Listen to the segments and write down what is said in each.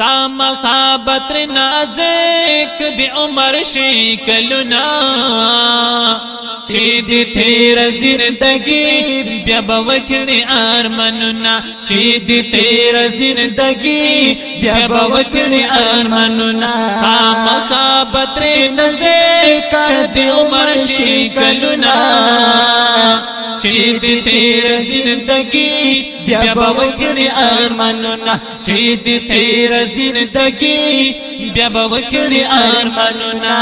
تا مخابت نازک دی عمر شیکلنا چې دې تیر زندګي بیا به وکړي ارمانونه چې دې تیر زندګي بیا به وکړي ارمانونه خامخا بدر نزه کدي عمر شي کلونه چې دې تیر زندګي بیا به وکړي ارمانونه چې دې تیر زندګي بیا به وکړي ارمانونه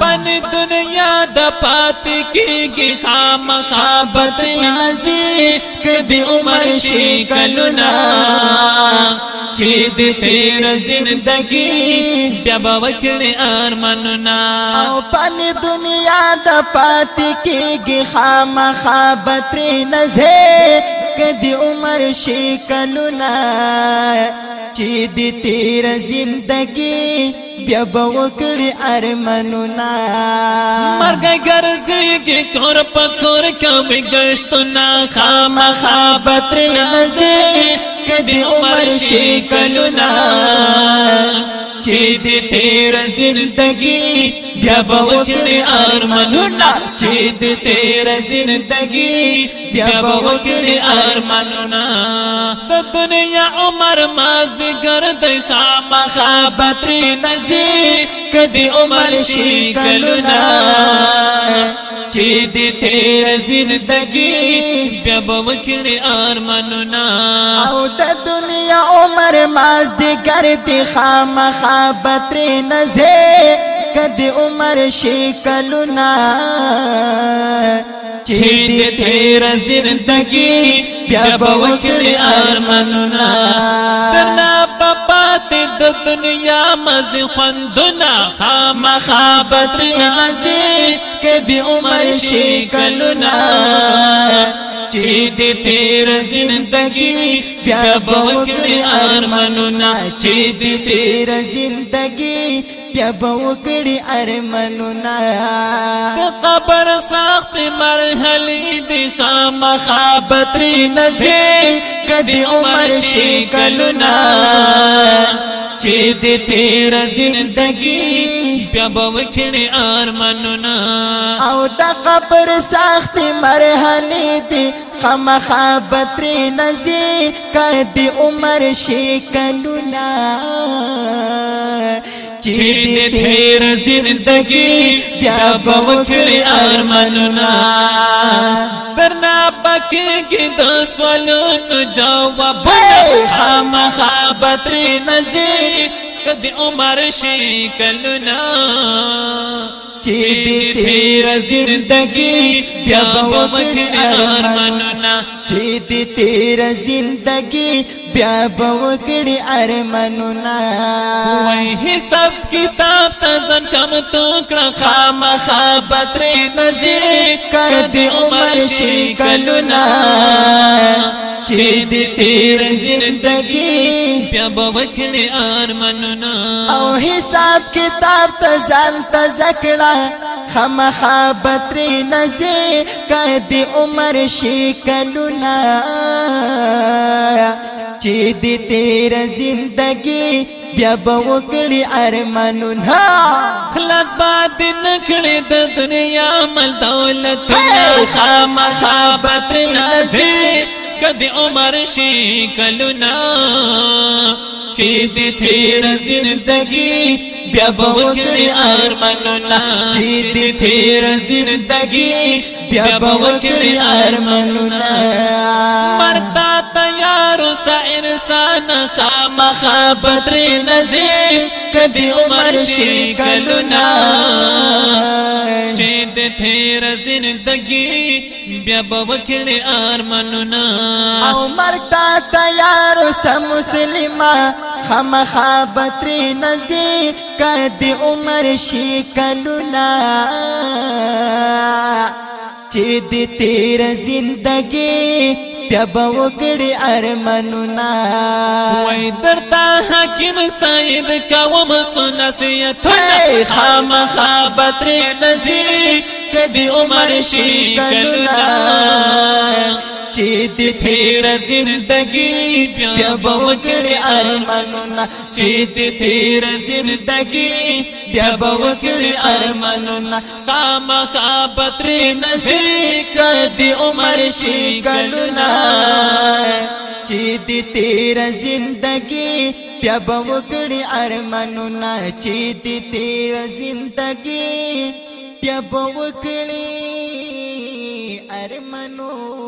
پن دنیا پات کیږي خامخا بدلازي کدي عمر شي کلونا چې دې تیر زندگی بیا وکړې ارمانونا او پن دنیا د پات کیږي خامخا بدلازي کدي عمر شي کلونا چې د تیر زندګي بیا به وکړي ارمنونا مرګ ګرځيږي کور په کور کوي گشتنا خامخا بتر مزه کدي عمر شي کلونا چې دې تیر زندگی بیا به وکړي ارمانونه چې دې تیر زندگی بیا به وکړي ارمانونه د دنیا عمر ماز دې ګرځي خامخا بتري نزي کدي عمر شي کلونه چې دې تیر زندگی بیا به وکړي ارمانونه او د تر ماز دی کرتی خام خوابتری نزه کدی عمر شکلونا چې دې تیر زندگی بیا به وکړي ارمانونه تنا پپات د دنیا مز خوندونه خامخا بدر مزه کدي عمر شکلونه چې دې تیر زندگی بیا بوک می ارمانونه چې دې تیر زندگی بیا بوکړي ارمانونه د قبر سخت مرحله دي خامخا بتري نزه کدي عمر شي کلونه چې دې تیر زندگی بیا به وکړي ارمانونه او د قبر سخت مرحله دي قم خابتر نزي کدي عمر شي کلونا چې دې تیر زندگی بیا به وکړي ارمانونه درنا پکې کې د سوالونو جواب خامخا بتر نزي کدي عمر شي کلنا چې دې تیر زندگی بیا به وکړ ارمانونه چې دې تیر زندگی بیا بو کړي ارمنونا وای حساب کتاب ته ځم چمتو کړه خامخا پتري نزي کدي عمر شي کلونا چې دې تیر زندګي بیا به وکړي ارمنونا او حساب کتاب ته ځان ته زکړه خامخا بتری نزه کدی عمر شکلونا چې دې تیر زندگی بیا به وکړي ارمانون ها خلاص باد نکړي د دنیا مل دولت خامخا بتری نزه کدی عمر شي کلونا چې دې تیر زندگی بیا به وکړي ارمانونه چې دې تیر زندگی بیا به وکړي ارمانونه مرتا تیار وسه انسان کا مخابدر نزیر کدی عمر شي کلونا چې د تیر زندګي بیا بوکړې ارمانونا او مرتا تیار سم مسلمه خامخا بتری نزی کدی عمر شي کلونا چې د تیر زندګي بیا به وګړي ارمنونا وای درتا حکیم سید کوم سنسیتونه خامخا بدر نزی کدی عمر شي کلنا چې دې تیر زندگی بیا به وکړي ارمانونه چې دې تیر زندگی بیا به وکړي ارمانونه قام خابتر نسی کدي عمر شي کلونه چې دې تیر زندګي بیا به وګړي ارمانونه چې دې تیر زندګي بیا به وګړي ارمانونه